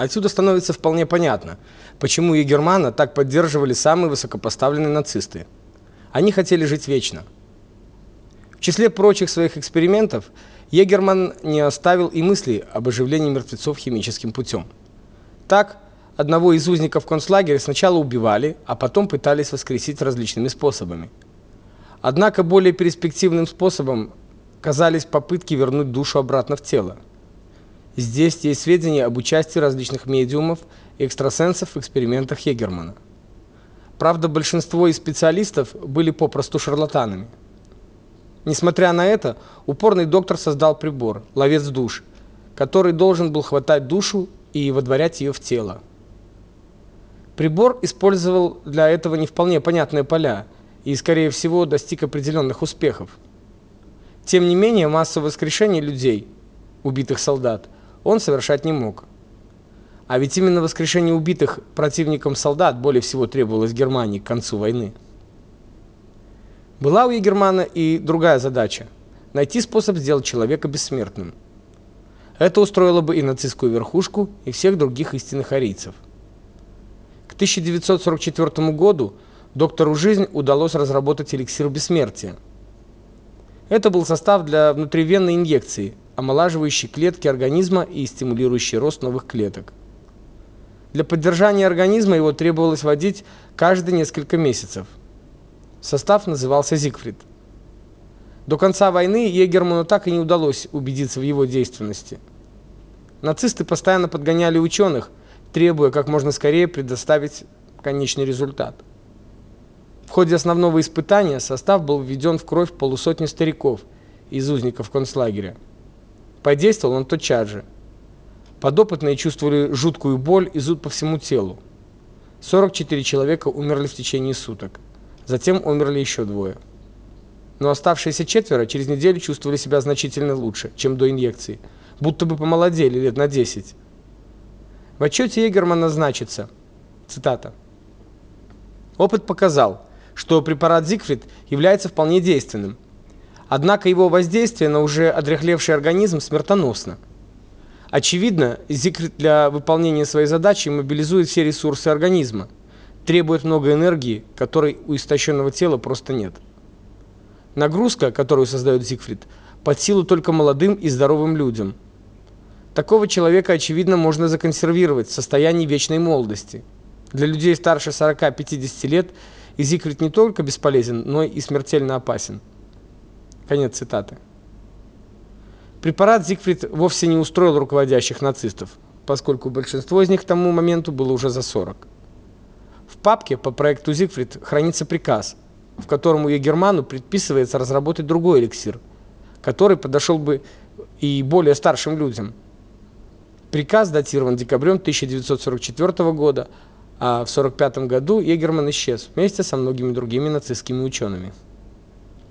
Отсюда становится вполне понятно, почему Егермана так поддерживали самые высокопоставленные нацисты. Они хотели жить вечно. В числе прочих своих экспериментов Егерман не оставил и мысли об оживлении мертвецов химическим путем. Так, одного из узников концлагеря сначала убивали, а потом пытались воскресить различными способами. Однако более перспективным способом казались попытки вернуть душу обратно в тело. Здесь есть сведения об участии различных медиумов и экстрасенсов в экспериментах Егермана. Правда, большинство из специалистов были попросту шарлатанами. Несмотря на это, упорный доктор создал прибор ловец душ, который должен был хватать душу и водворять ее в тело. Прибор использовал для этого не вполне понятные поля и, скорее всего, достиг определенных успехов. Тем не менее, массовое воскрешение людей, убитых солдат, он совершать не мог. А ведь именно воскрешение убитых противником солдат более всего требовалось Германии к концу войны. Была у Егермана и другая задача найти способ сделать человека бессмертным. Это устроило бы и нацистскую верхушку, и всех других истинных арийцев. К 1944 году доктору Жизнь удалось разработать эликсир бессмертия. Это был состав для внутривенной инъекции, омолаживающий клетки организма и стимулирующий рост новых клеток. Для поддержания организма его требовалось вводить каждые несколько месяцев. Состав назывался Зигфрид. До конца войны Егерману так и не удалось убедиться в его действенности. Нацисты постоянно подгоняли ученых, требуя как можно скорее предоставить конечный результат. В ходе основного испытания состав был введен в кровь полусотни стариков из узников концлагеря. Подействовал он тотчас же. Подопытные чувствовали жуткую боль и зуд по всему телу. 44 человека умерли в течение суток. Затем умерли еще двое. Но оставшиеся четверо через неделю чувствовали себя значительно лучше, чем до инъекции, будто бы помолодели лет на 10. В отчете Егермана значится, цитата, «Опыт показал, что препарат Зигфрид является вполне действенным, Однако его воздействие на уже одряхлевший организм смертоносно. Очевидно, Зикрит для выполнения своей задачи мобилизует все ресурсы организма, требует много энергии, которой у истощенного тела просто нет. Нагрузка, которую создает Зигфрид, под силу только молодым и здоровым людям. Такого человека, очевидно, можно законсервировать в состоянии вечной молодости. Для людей старше 40-50 лет Зигфрид не только бесполезен, но и смертельно опасен. Конец цитаты. Препарат Зигфрид вовсе не устроил руководящих нацистов, поскольку большинство из них к тому моменту было уже за 40. В папке по проекту Зигфрид хранится приказ, в котором Егерману предписывается разработать другой эликсир, который подошел бы и более старшим людям. Приказ датирован декабрем 1944 года, а в 45 году Егерман исчез вместе со многими другими нацистскими учеными.